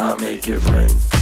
I make it rain.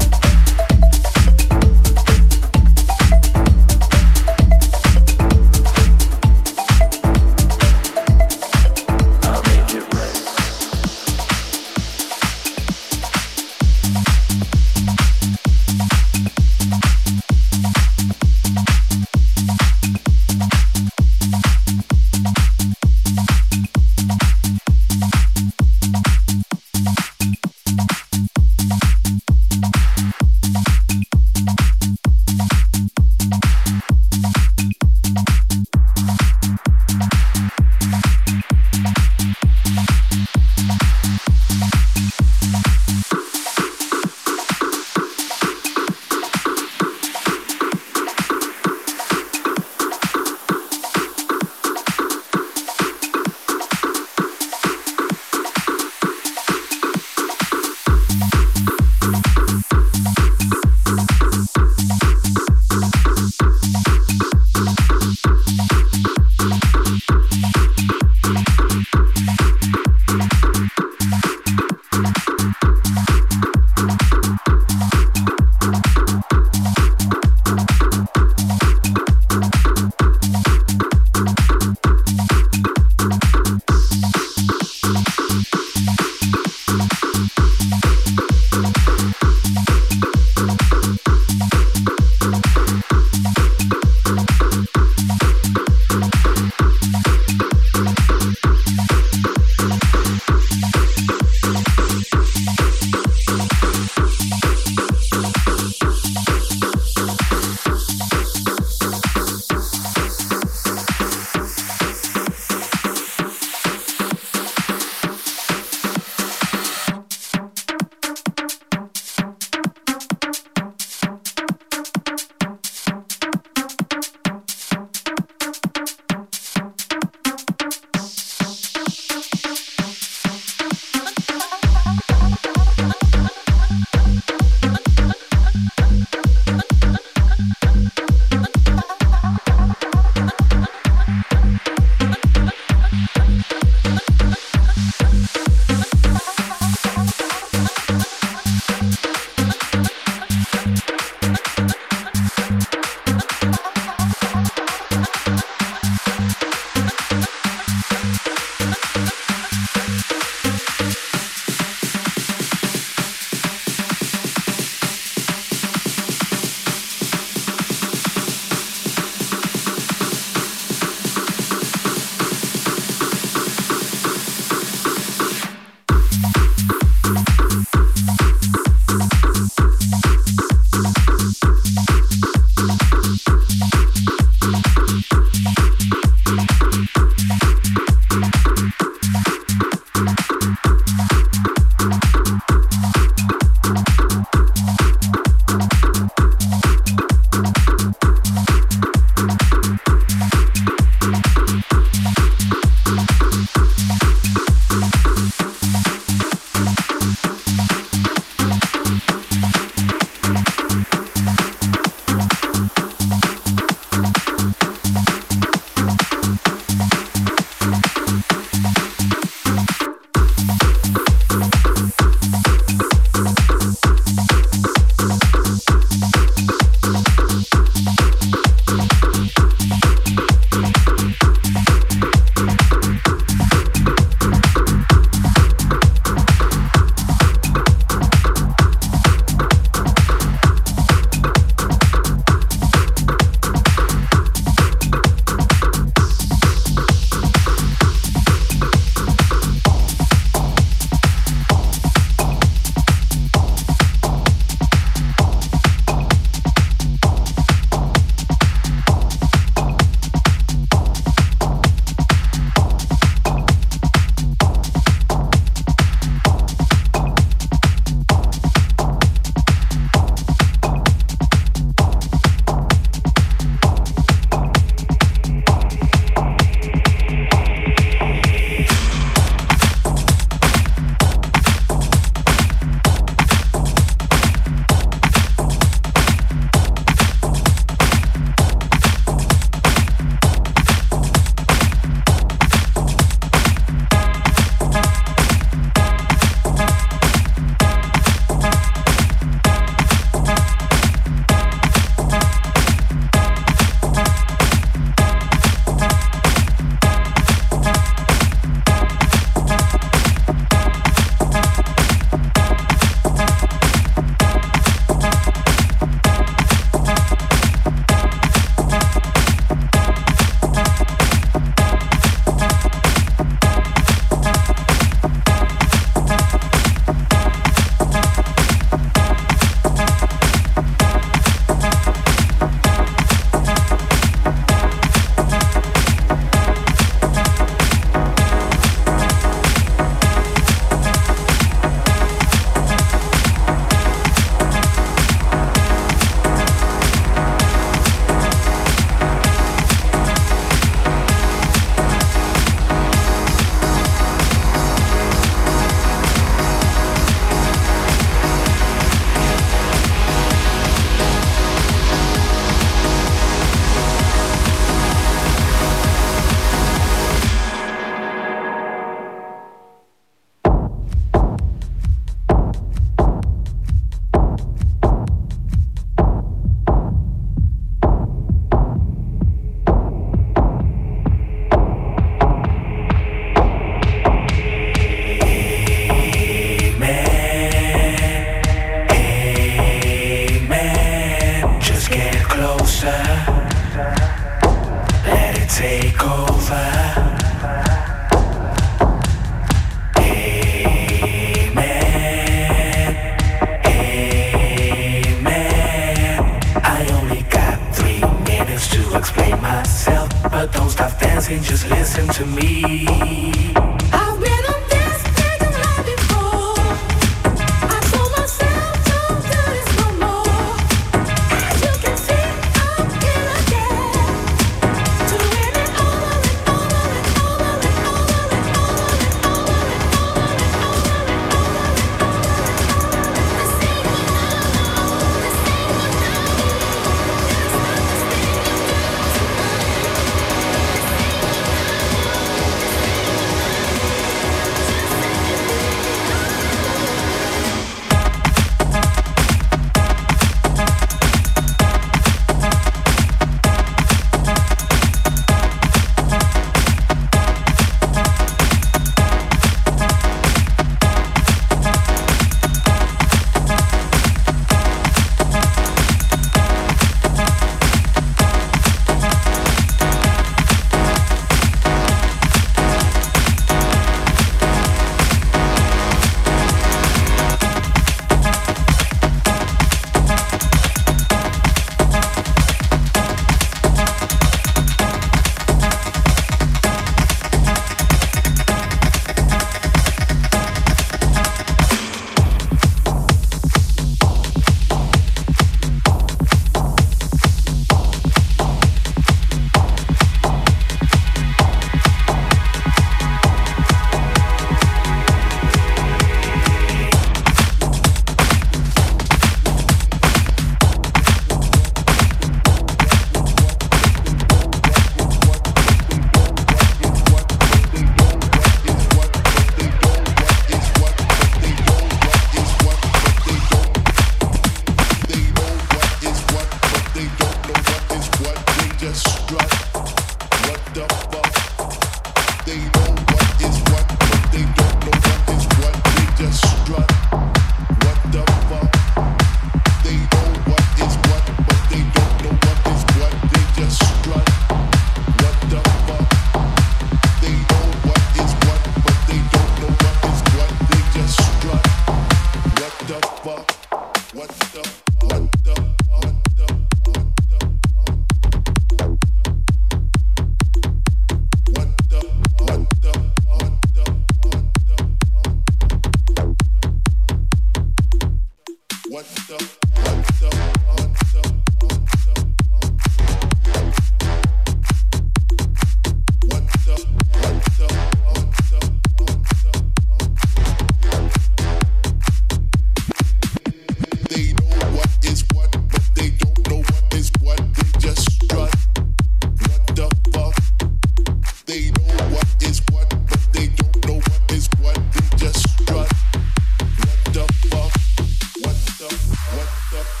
yeah.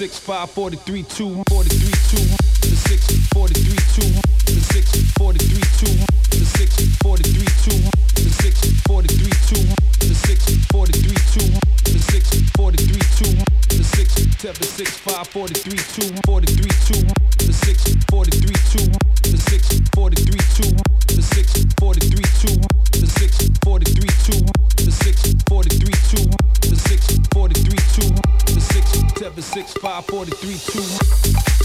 Six five forty three two forty three two the six forty three two the six forty three two the six forty three two the six forty three two the six forty three two six, four to three, two, the six, seven, six, five, four to three, two, four to three, two, the six, four to three, two, the six, four to three, two, the six, four to three, two, the six, four to three, two, the six, four to three, two, the six, four to three, two, the six, seven, six, five, four to three, two.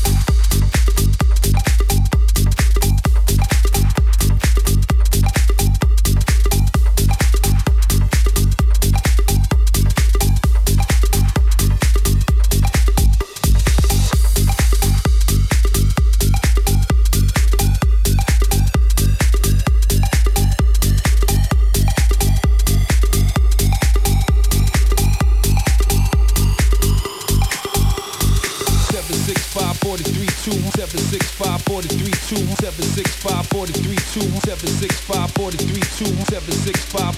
765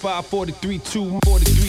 five, forty-three, two, forty-three.